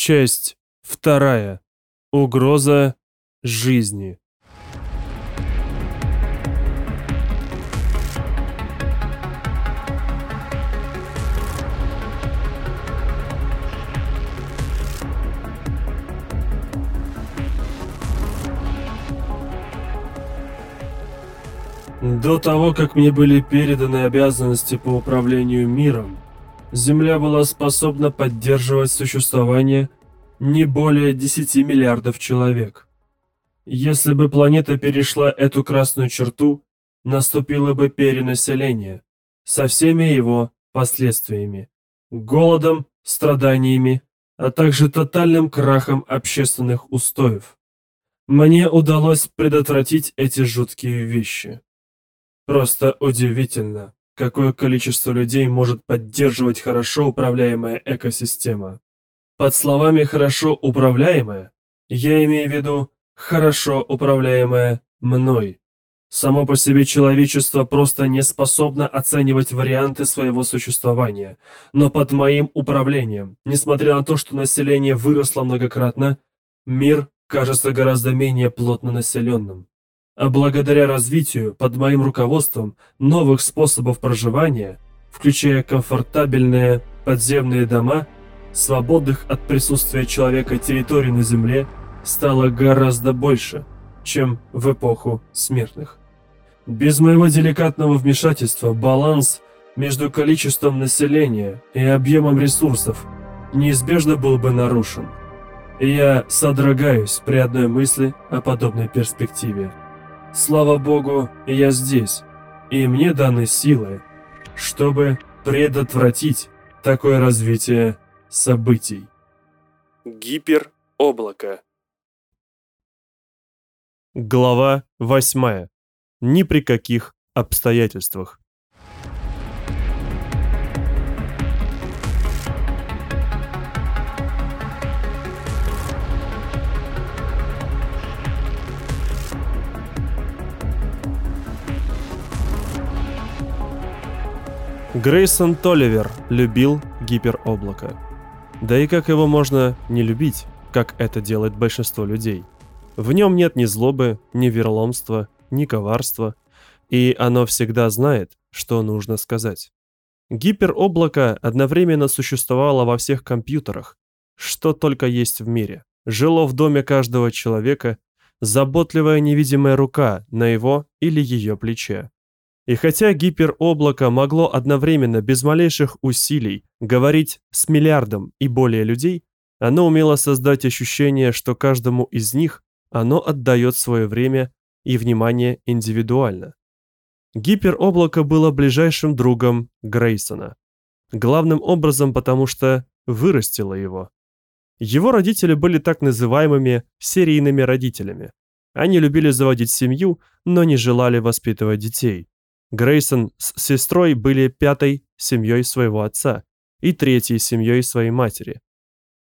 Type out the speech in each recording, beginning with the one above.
Часть вторая. Угроза жизни. До того, как мне были переданы обязанности по управлению миром, Земля была способна поддерживать существование не более 10 миллиардов человек. Если бы планета перешла эту красную черту, наступило бы перенаселение со всеми его последствиями, голодом, страданиями, а также тотальным крахом общественных устоев. Мне удалось предотвратить эти жуткие вещи. Просто удивительно, какое количество людей может поддерживать хорошо управляемая экосистема. Под словами «хорошо управляемая» я имею в виду «хорошо управляемая мной». Само по себе человечество просто не способно оценивать варианты своего существования, но под моим управлением, несмотря на то, что население выросло многократно, мир кажется гораздо менее плотно населенным. А благодаря развитию под моим руководством новых способов проживания, включая комфортабельные подземные дома, свободных от присутствия человека территорий на Земле, стало гораздо больше, чем в эпоху смертных. Без моего деликатного вмешательства баланс между количеством населения и объемом ресурсов неизбежно был бы нарушен. Я содрогаюсь при одной мысли о подобной перспективе. Слава Богу, я здесь, и мне даны силы, чтобы предотвратить такое развитие событий. Гипероблако Глава 8. Ни при каких обстоятельствах. Грейсон Толливер любил гипероблако. Да и как его можно не любить, как это делает большинство людей? В нем нет ни злобы, ни верломства, ни коварства, и оно всегда знает, что нужно сказать. Гипероблако одновременно существовало во всех компьютерах, что только есть в мире. Жило в доме каждого человека, заботливая невидимая рука на его или ее плече. И хотя гипероблако могло одновременно без малейших усилий говорить с миллиардом и более людей, оно умело создать ощущение, что каждому из них оно отдает свое время и внимание индивидуально. Гипероблако было ближайшим другом Грейсона. Главным образом потому, что вырастило его. Его родители были так называемыми серийными родителями. Они любили заводить семью, но не желали воспитывать детей. Грейсон с сестрой были пятой семьей своего отца и третьей семьей своей матери.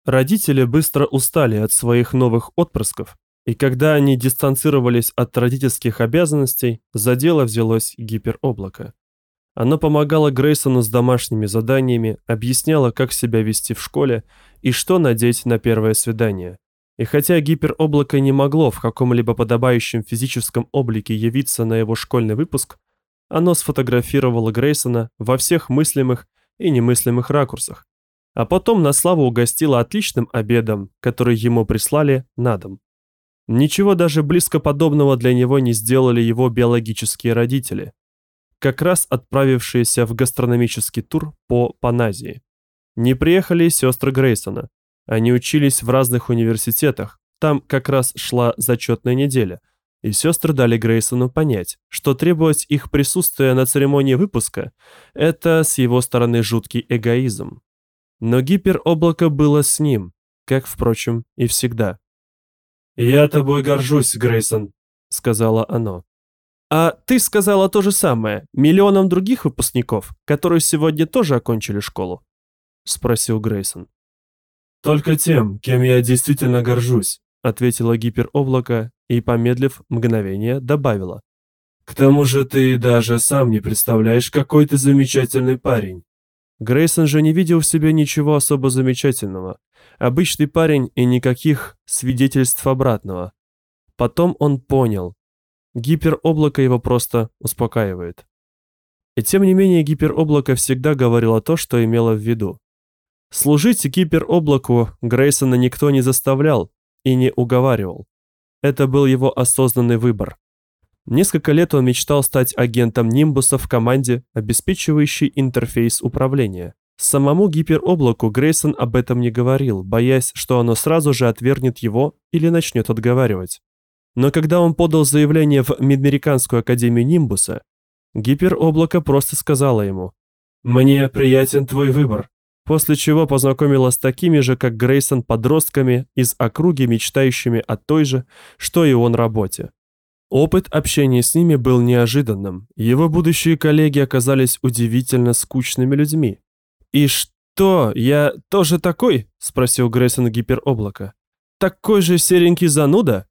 Родители быстро устали от своих новых отпрысков, и когда они дистанцировались от родительских обязанностей, за дело взялось гипероблако. Оно помогало Грейсону с домашними заданиями, объясняло, как себя вести в школе и что надеть на первое свидание. И хотя гипероблако не могло в каком-либо подобающем физическом облике явиться на его школьный выпуск, оно сфотографировало Грейсона во всех мыслимых и немыслимых ракурсах, а потом на славу угостило отличным обедом, который ему прислали на дом. Ничего даже близко подобного для него не сделали его биологические родители, как раз отправившиеся в гастрономический тур по Паназии. Не приехали сестры Грейсона. Они учились в разных университетах, там как раз шла зачетная неделя – и сестры дали Грейсону понять, что требовать их присутствия на церемонии выпуска – это с его стороны жуткий эгоизм. Но гипероблако было с ним, как, впрочем, и всегда. «Я тобой горжусь, Грейсон», — сказала оно. «А ты сказала то же самое миллионам других выпускников, которые сегодня тоже окончили школу?» — спросил Грейсон. «Только тем, кем я действительно горжусь», — ответила гипероблако и, помедлив мгновение, добавила. «К тому же ты даже сам не представляешь, какой ты замечательный парень. Грейсон же не видел в себе ничего особо замечательного. Обычный парень и никаких свидетельств обратного. Потом он понял. Гипероблако его просто успокаивает. И тем не менее гипероблако всегда говорило то, что имело в виду. Служить гипероблаку Грейсона никто не заставлял и не уговаривал. Это был его осознанный выбор. Несколько лет он мечтал стать агентом Нимбуса в команде, обеспечивающей интерфейс управления. Самому гипероблаку Грейсон об этом не говорил, боясь, что оно сразу же отвергнет его или начнет отговаривать. Но когда он подал заявление в Мидмериканскую академию Нимбуса, гипероблако просто сказала ему «Мне приятен твой выбор», после чего познакомила с такими же, как Грейсон, подростками из округи, мечтающими о той же, что и он работе. Опыт общения с ними был неожиданным. Его будущие коллеги оказались удивительно скучными людьми. «И что, я тоже такой?» – спросил Грейсон гипероблако. «Такой же серенький зануда?»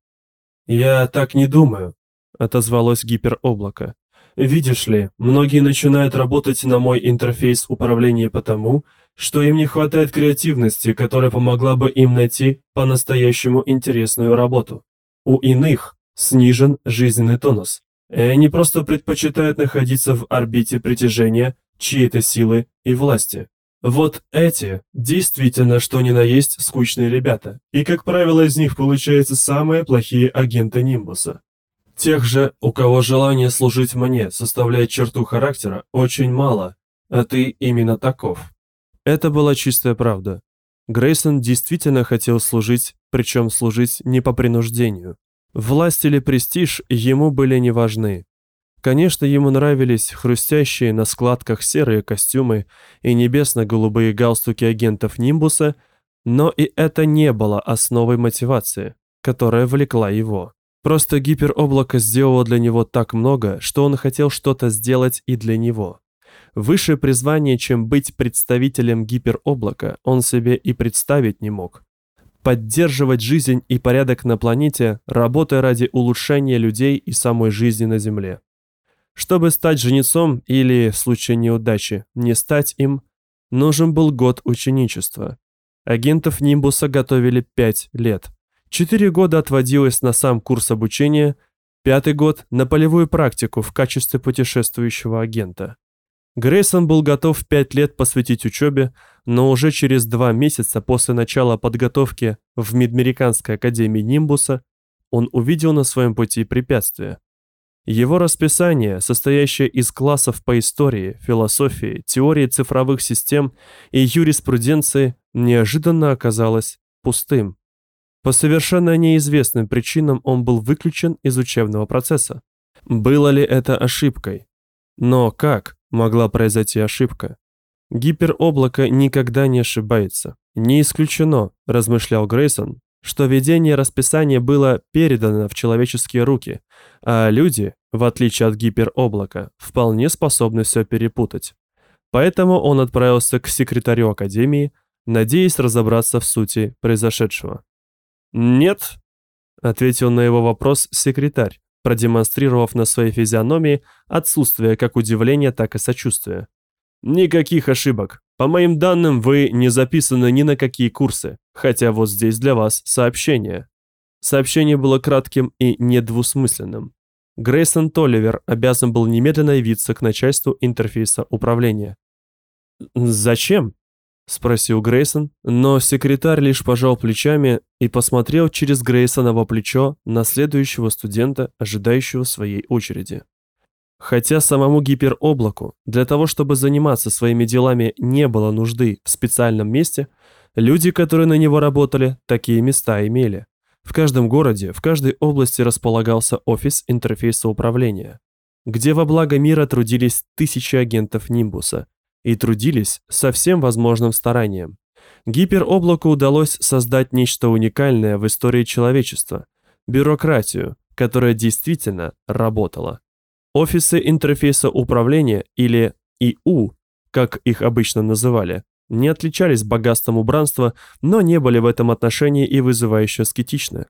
«Я так не думаю», — отозвалось гипероблако. «Видишь ли, многие начинают работать на мой интерфейс управления потому, что им не хватает креативности, которая помогла бы им найти по-настоящему интересную работу. У иных снижен жизненный тонус, и они просто предпочитают находиться в орбите притяжения чьей-то силы и власти. Вот эти действительно что ни на есть скучные ребята, и, как правило, из них получаются самые плохие агенты Нимбуса. Тех же, у кого желание служить мне составляет черту характера, очень мало, а ты именно таков. Это была чистая правда. Грейсон действительно хотел служить, причем служить не по принуждению. Власть или престиж ему были не важны. Конечно, ему нравились хрустящие на складках серые костюмы и небесно-голубые галстуки агентов Нимбуса, но и это не было основой мотивации, которая влекла его. Просто гипероблако сделало для него так много, что он хотел что-то сделать и для него. Высшее призвание, чем быть представителем гипероблака, он себе и представить не мог. Поддерживать жизнь и порядок на планете, работая ради улучшения людей и самой жизни на Земле. Чтобы стать жнецом или, в случае неудачи, не стать им, нужен был год ученичества. Агентов Нимбуса готовили пять лет. Четыре года отводилось на сам курс обучения, пятый год – на полевую практику в качестве путешествующего агента. Грейсон был готов пять лет посвятить учебе, но уже через два месяца после начала подготовки в Мидмериканской академии Нимбуса он увидел на своем пути препятствия. Его расписание, состоящее из классов по истории, философии, теории цифровых систем и юриспруденции, неожиданно оказалось пустым. По совершенно неизвестным причинам он был выключен из учебного процесса. Было ли это ошибкой? Но как могла произойти ошибка? Гипероблако никогда не ошибается. Не исключено, размышлял Грейсон, что ведение расписания было передано в человеческие руки, а люди, в отличие от гипероблака, вполне способны все перепутать. Поэтому он отправился к секретарю Академии, надеясь разобраться в сути произошедшего. «Нет», — ответил на его вопрос секретарь, продемонстрировав на своей физиономии отсутствие как удивления, так и сочувствия. Никаких ошибок. По моим данным, вы не записаны ни на какие курсы, хотя вот здесь для вас сообщение. Сообщение было кратким и недвусмысленным. Грейсон Толливер обязан был немедленно явиться к начальству интерфейса управления. «Зачем?» — спросил Грейсон, но секретарь лишь пожал плечами и посмотрел через Грейсоново плечо на следующего студента, ожидающего своей очереди. Хотя самому гипероблаку для того, чтобы заниматься своими делами, не было нужды в специальном месте, люди, которые на него работали, такие места имели. В каждом городе, в каждой области располагался офис интерфейса управления, где во благо мира трудились тысячи агентов Нимбуса и трудились со всем возможным старанием. Гипероблаку удалось создать нечто уникальное в истории человечества – бюрократию, которая действительно работала. Офисы интерфейса управления, или ИУ, как их обычно называли, не отличались богатством убранства, но не были в этом отношении и вызывающе аскетичны.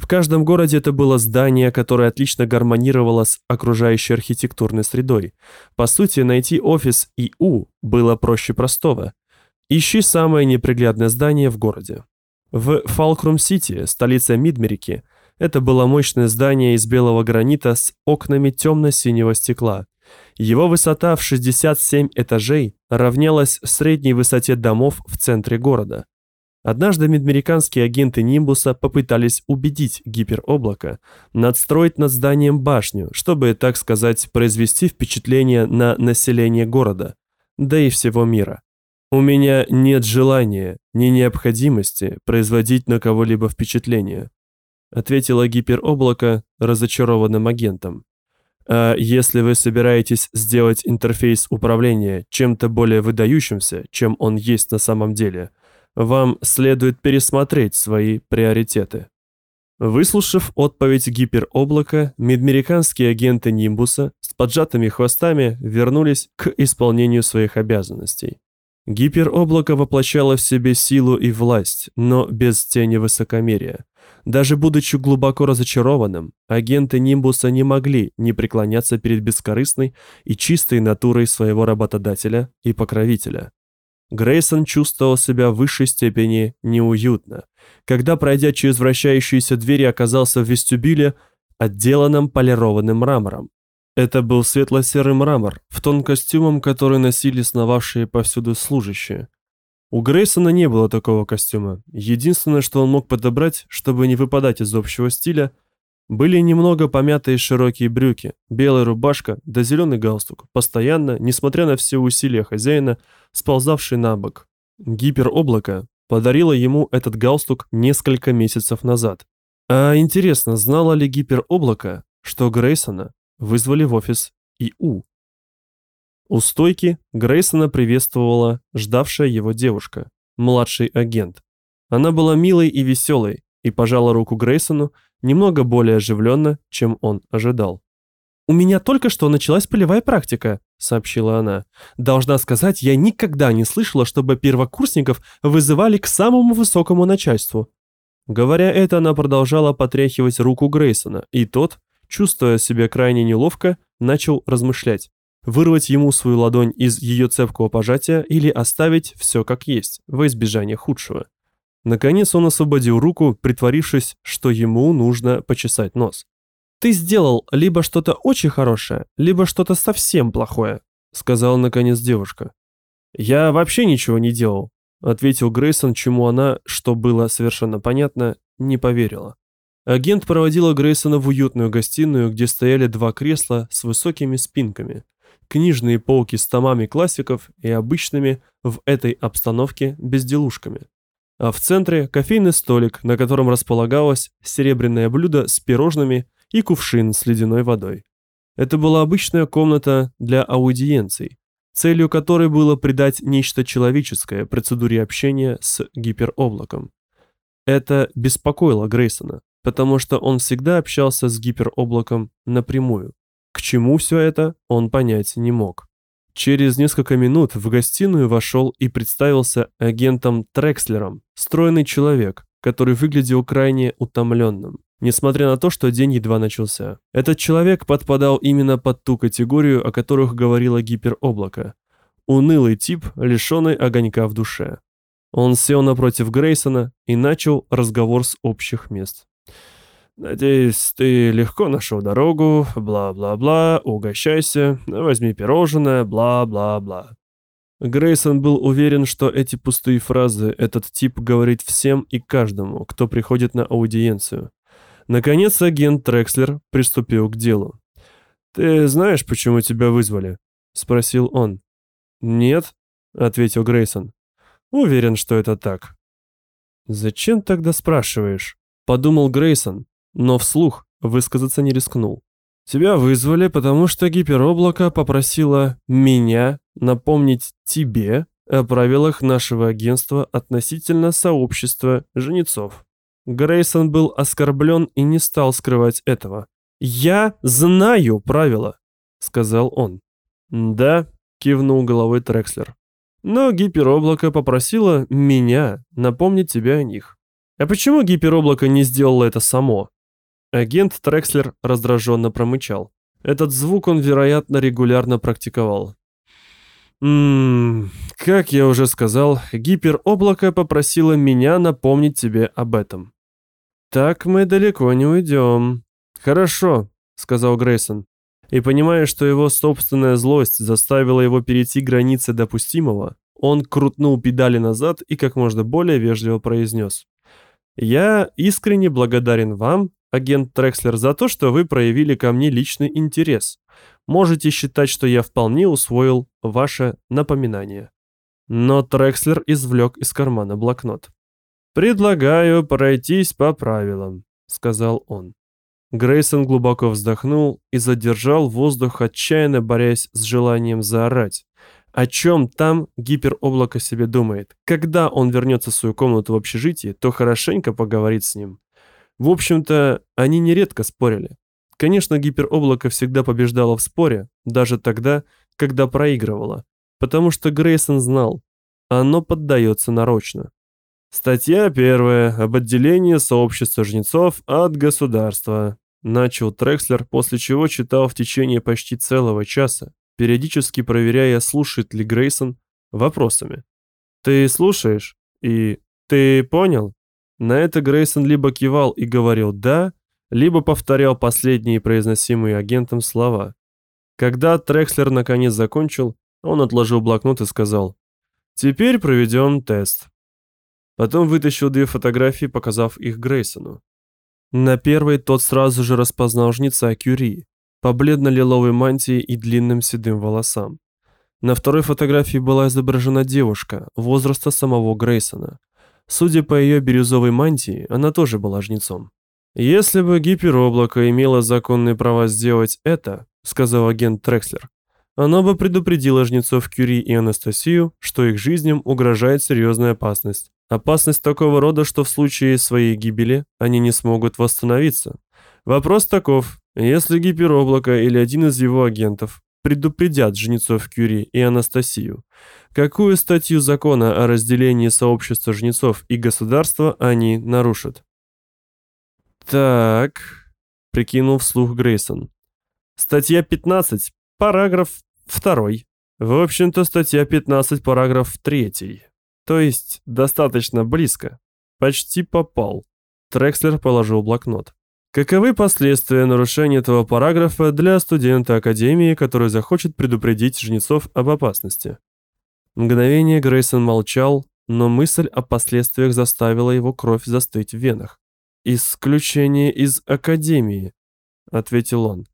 В каждом городе это было здание, которое отлично гармонировало с окружающей архитектурной средой. По сути, найти офис ИУ было проще простого. Ищи самое неприглядное здание в городе. В Фалкрум-Сити, столице Мидмерики, это было мощное здание из белого гранита с окнами темно-синего стекла. Его высота в 67 этажей равнялась средней высоте домов в центре города. Однажды медамериканские агенты Нимбуса попытались убедить гипероблако надстроить над зданием башню, чтобы, так сказать, произвести впечатление на население города, да и всего мира. У меня нет желания, ни необходимости производить на кого-либо впечатление, ответила гипероблако разочарованным агентом. А если вы собираетесь сделать интерфейс управления чем-то более выдающимся, чем он есть на самом деле – вам следует пересмотреть свои приоритеты. Выслушав отповедь гипероблака, медмериканские агенты Нимбуса с поджатыми хвостами вернулись к исполнению своих обязанностей. Гипероблако воплощало в себе силу и власть, но без тени высокомерия. Даже будучи глубоко разочарованным, агенты Нимбуса не могли не преклоняться перед бескорыстной и чистой натурой своего работодателя и покровителя. Грейсон чувствовал себя в высшей степени неуютно, когда, пройдя через вращающиеся двери, оказался в вестибюле, отделанном полированным мрамором. Это был светло-серый мрамор, в тон костюмом, который носили сновавшие повсюду служащие. У Грейсона не было такого костюма. Единственное, что он мог подобрать, чтобы не выпадать из общего стиля – были немного помятые широкие брюки, белая рубашка да зеленый галстук, постоянно, несмотря на все усилия хозяина, сползавший на бок. Гипероблако подарило ему этот галстук несколько месяцев назад. А интересно, знала ли гипероблако, что Грейсона вызвали в офис ИУ? У стойки Грейсона приветствовала ждавшая его девушка, младший агент. Она была милой и веселой и пожала руку Грейсону, немного более оживленно, чем он ожидал. «У меня только что началась полевая практика», — сообщила она. «Должна сказать, я никогда не слышала, чтобы первокурсников вызывали к самому высокому начальству». Говоря это, она продолжала потряхивать руку Грейсона, и тот, чувствуя себя крайне неловко, начал размышлять. Вырвать ему свою ладонь из ее цепкого пожатия или оставить все как есть, во избежание худшего. Наконец он освободил руку, притворившись, что ему нужно почесать нос. «Ты сделал либо что-то очень хорошее, либо что-то совсем плохое», сказала наконец девушка. «Я вообще ничего не делал», ответил Грейсон, чему она, что было совершенно понятно, не поверила. Агент проводила Грейсона в уютную гостиную, где стояли два кресла с высокими спинками, книжные полки с томами классиков и обычными в этой обстановке безделушками а в центре кофейный столик, на котором располагалось серебряное блюдо с пирожными и кувшин с ледяной водой. Это была обычная комната для аудиенций, целью которой было придать нечто человеческое процедуре общения с гипероблаком. Это беспокоило Грейсона, потому что он всегда общался с гипероблаком напрямую. К чему все это, он понять не мог. Через несколько минут в гостиную вошел и представился агентом Трекслером, стройный человек, который выглядел крайне утомленным, несмотря на то, что день едва начался. Этот человек подпадал именно под ту категорию, о которых говорила гипероблако. Унылый тип, лишенный огонька в душе. Он сел напротив Грейсона и начал разговор с общих мест. «Надеюсь, ты легко нашел дорогу, бла-бла-бла, угощайся, возьми пирожное, бла-бла-бла». Грейсон был уверен, что эти пустые фразы этот тип говорит всем и каждому, кто приходит на аудиенцию. Наконец агент Трекслер приступил к делу. «Ты знаешь, почему тебя вызвали?» — спросил он. «Нет», — ответил Грейсон. «Уверен, что это так». «Зачем тогда спрашиваешь?» — подумал Грейсон но вслух высказаться не рискнул. «Тебя вызвали, потому что гипероблако попросило меня напомнить тебе о правилах нашего агентства относительно сообщества жнецов». Грейсон был оскорблен и не стал скрывать этого. «Я знаю правила», — сказал он. «Да», — кивнул головой Трекслер. «Но гипероблако попросило меня напомнить тебе о них. А почему гипероблако не сделало это само? Агент Трекслер раздраженно промычал. Этот звук он, вероятно, регулярно практиковал. Ммм, как я уже сказал, гипероблако попросило меня напомнить тебе об этом. Так мы далеко не уйдем. Хорошо, сказал Грейсон. И понимая, что его собственная злость заставила его перейти границы допустимого, он крутнул педали назад и как можно более вежливо произнес. «Я искренне благодарен вам, агент Трекслер, за то, что вы проявили ко мне личный интерес можете считать, что я вполне усвоил ваше напоминание. Но Трекслер извлек из кармана блокнот. «Предлагаю пройтись по правилам», — сказал он. Грейсон глубоко вздохнул и задержал воздух, отчаянно борясь с желанием заорать. О чем там гипероблако себе думает? Когда он вернется в свою комнату в общежитии, то хорошенько поговорит с ним. В общем-то, они нередко спорили. Конечно, гипероблако всегда побеждало в споре, даже тогда, когда проигрывало, потому что Грейсон знал, оно поддается нарочно. Статья первая об отделении сообщества жнецов от государства. Начал Трекслер, после чего читал в течение почти целого часа, периодически проверяя, слушает ли Грейсон вопросами. «Ты слушаешь?» и «Ты понял?» На это Грейсон либо кивал и говорил «да», либо повторял последние произносимые агентом слова. Когда Трекслер наконец закончил, он отложил блокнот и сказал «Теперь проведем тест». Потом вытащил две фотографии, показав их Грейсону. На первой тот сразу же распознал жнеца Кюри по бледно-лиловой мантии и длинным седым волосам. На второй фотографии была изображена девушка возраста самого Грейсона. Судя по ее бирюзовой мантии, она тоже была жнецом. «Если бы гипероблако имело законные права сделать это», сказал агент Трекслер, оно бы предупредило жнецов Кюри и Анастасию, что их жизням угрожает серьезная опасность. Опасность такого рода, что в случае своей гибели они не смогут восстановиться. Вопрос таков, если гипероблако или один из его агентов предупредят жнецов Кюри и Анастасию, какую статью закона о разделении сообщества жнецов и государства они нарушат? «Так», — прикинул вслух Грейсон. «Статья 15, параграф 2. В общем-то, статья 15, параграф 3. То есть, достаточно близко. Почти попал». Трекслер положил блокнот. Каковы последствия нарушения этого параграфа для студента Академии, который захочет предупредить жнецов об опасности? Мгновение Грейсон молчал, но мысль о последствиях заставила его кровь застыть в венах. «Исключение из Академии», — ответил он.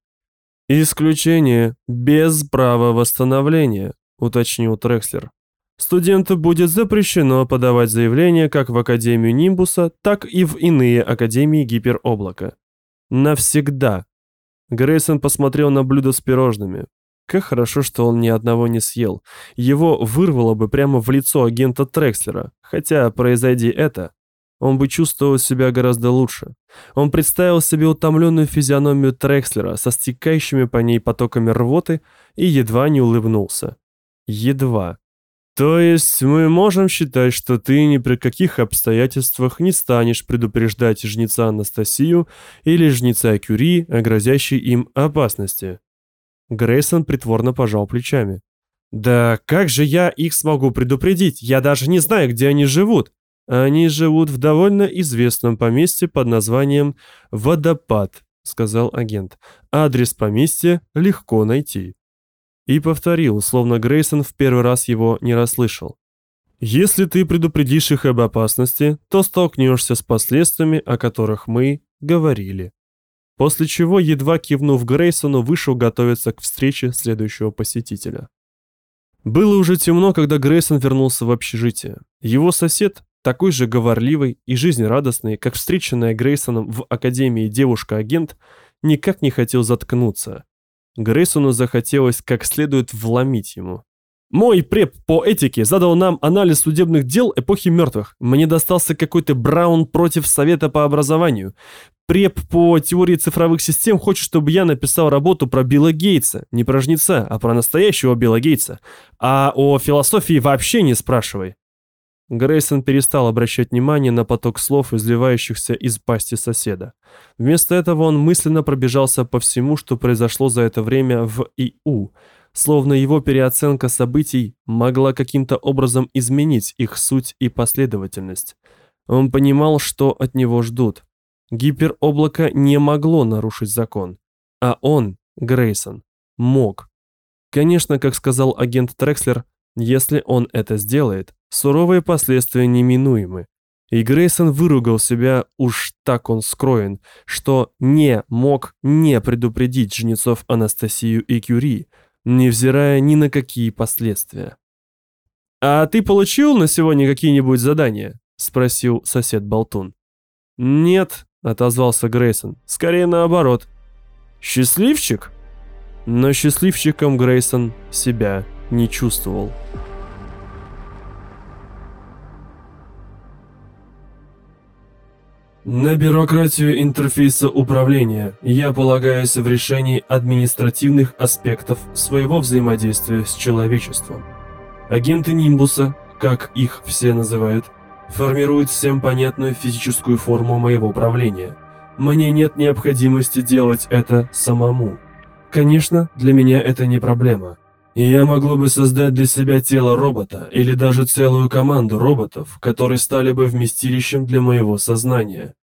«Исключение без права восстановления», — уточнил Трекслер. «Студенту будет запрещено подавать заявление как в Академию Нимбуса, так и в иные Академии Гипероблака. Навсегда». Грейсон посмотрел на блюдо с пирожными. Как хорошо, что он ни одного не съел. Его вырвало бы прямо в лицо агента Трекслера. Хотя, произойди это, он бы чувствовал себя гораздо лучше. Он представил себе утомленную физиономию Трекслера со стекающими по ней потоками рвоты и едва не улыбнулся. Едва. То есть мы можем считать, что ты ни при каких обстоятельствах не станешь предупреждать жнеца Анастасию или жнеца Кюри о грозящей им опасности. Грейсон притворно пожал плечами. «Да как же я их смогу предупредить? Я даже не знаю, где они живут. Они живут в довольно известном поместье под названием «Водопад», сказал агент. Адрес поместья легко найти. И повторил, словно Грейсон в первый раз его не расслышал. Если ты предупредишь их об опасности, то столкнешься с последствиями, о которых мы говорили. После чего, едва кивнув Грейсону, вышел готовиться к встрече следующего посетителя. Было уже темно, когда Грейсон вернулся в общежитие. Его сосед, такой же говорливый и жизнерадостный, как встреченная Грейсоном в Академии девушка-агент, никак не хотел заткнуться. Грейсону захотелось как следует вломить ему. «Мой преп по этике задал нам анализ судебных дел эпохи мертвых. Мне достался какой-то Браун против Совета по образованию. Преп по теории цифровых систем хочет, чтобы я написал работу про Билла Гейтса. Не про жнеца, а про настоящего Билла Гейтса. А о философии вообще не спрашивай. Грейсон перестал обращать внимание на поток слов, изливающихся из пасти соседа. Вместо этого он мысленно пробежался по всему, что произошло за это время в ИУ, словно его переоценка событий могла каким-то образом изменить их суть и последовательность. Он понимал, что от него ждут. Гипероблако не могло нарушить закон. А он, Грейсон, мог. Конечно, как сказал агент Трекслер, если он это сделает, суровые последствия неминуемы. И Грейсон выругал себя, уж так он скроен, что не мог не предупредить жнецов Анастасию и Кюри, невзирая ни на какие последствия. «А ты получил на сегодня какие-нибудь задания?» — спросил сосед Болтун. «Нет», — отозвался Грейсон, — «скорее наоборот». «Счастливчик?» Но счастливчиком Грейсон себя не чувствовал. На бюрократию интерфейса управления я полагаюсь в решении административных аспектов своего взаимодействия с человечеством. Агенты Нимбуса, как их все называют, формируют всем понятную физическую форму моего правления. Мне нет необходимости делать это самому. Конечно, для меня это не проблема. И я могло бы создать для себя тело робота или даже целую команду роботов, которые стали бы вместилищем для моего сознания.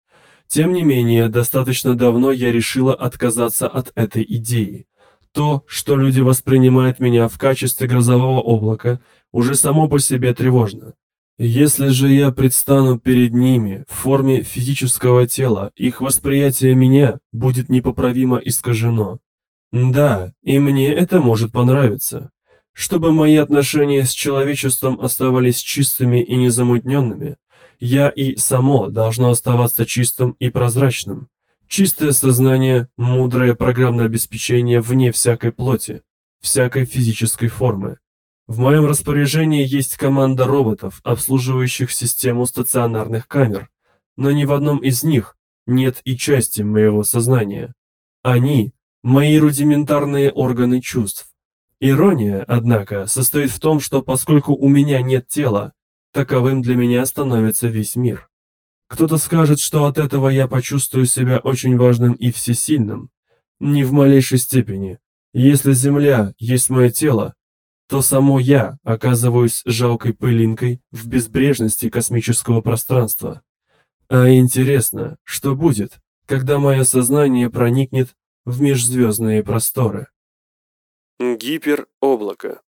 Тем не менее, достаточно давно я решила отказаться от этой идеи. То, что люди воспринимают меня в качестве грозового облака, уже само по себе тревожно. Если же я предстану перед ними в форме физического тела, их восприятие меня будет непоправимо искажено. Да, и мне это может понравиться. Чтобы мои отношения с человечеством оставались чистыми и незамутненными, я и само должно оставаться чистым и прозрачным. Чистое сознание, мудрое программное обеспечение вне всякой плоти, всякой физической формы. В моем распоряжении есть команда роботов, обслуживающих систему стационарных камер, но ни в одном из них нет и части моего сознания. Они мои рудиментарные органы чувств. Ирония, однако, состоит в том, что поскольку у меня нет тела, таковым для меня становится весь мир. Кто-то скажет, что от этого я почувствую себя очень важным и всесильным. Ни в малейшей степени. Если Земля есть мое тело, то само я оказываюсь жалкой пылинкой в безбрежности космического пространства. А интересно, что будет, когда мое сознание проникнет в межзвездные просторы. Гипероблако